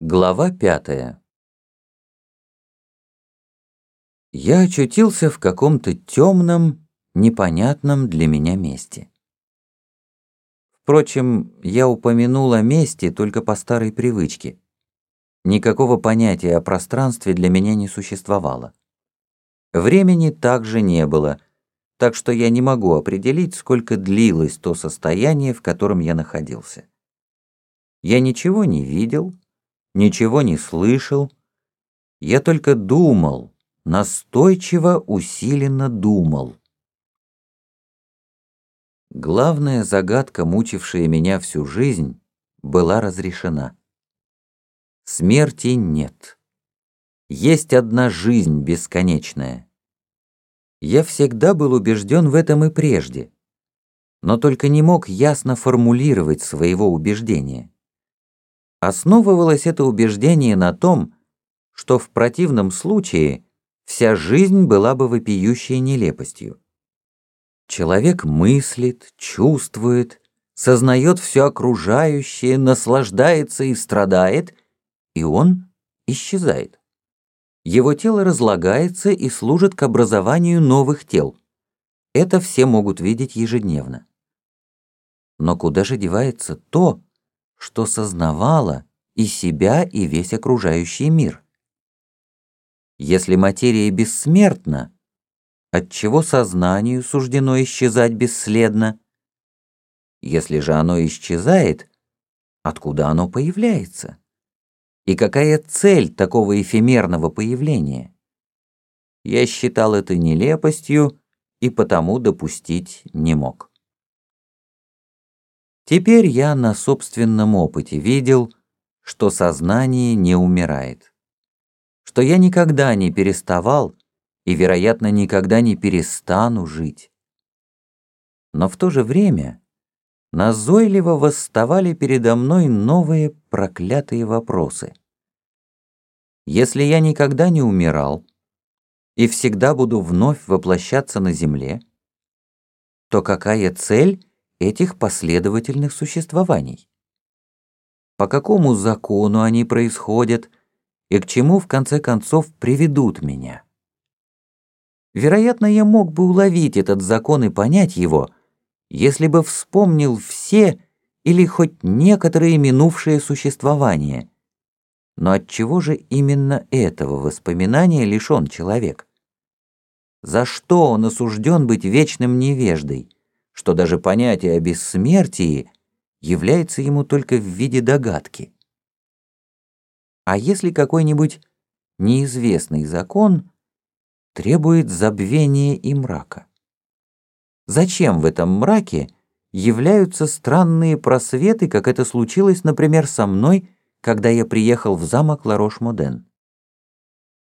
Глава пятая Я очутился в каком-то темном, непонятном для меня месте. Впрочем, я упомянул о месте только по старой привычке. Никакого понятия о пространстве для меня не существовало. Времени также не было, так что я не могу определить, сколько длилось то состояние, в котором я находился. Я ничего не видел, ничего не слышал. Я только думал, настойчиво, усиленно думал. Главная загадка, мучившая меня всю жизнь, была разрешена. Смерти нет. Есть одна жизнь бесконечная. Я всегда был убежден в этом и прежде, но только не мог ясно формулировать своего убеждения. Основывалось это убеждение на том, что в противном случае вся жизнь была бы вопиющей нелепостью. Человек мыслит, чувствует, сознает все окружающее, наслаждается и страдает, и он исчезает. Его тело разлагается и служит к образованию новых тел. Это все могут видеть ежедневно. Но куда же девается то, что сознавала и себя, и весь окружающий мир. Если материя бессмертна, отчего сознанию суждено исчезать бесследно? Если же оно исчезает, откуда оно появляется? И какая цель такого эфемерного появления? Я считал это нелепостью и потому допустить не мог. Теперь я на собственном опыте видел, что сознание не умирает. Что я никогда не переставал и, вероятно, никогда не перестану жить. Но в то же время назойливо восставали передо мной новые проклятые вопросы. Если я никогда не умирал и всегда буду вновь воплощаться на земле, то какая цель этих последовательных существований. По какому закону они происходят и к чему в конце концов приведут меня? Вероятно, я мог бы уловить этот закон и понять его, если бы вспомнил все или хоть некоторые минувшие существования. Но от чего же именно этого воспоминания лишен человек? За что он осужден быть вечным невеждой? Что даже понятие о бессмертии является ему только в виде догадки. А если какой-нибудь неизвестный закон требует забвения и мрака? Зачем в этом мраке являются странные просветы, как это случилось, например, со мной, когда я приехал в замок Ларош-Моден?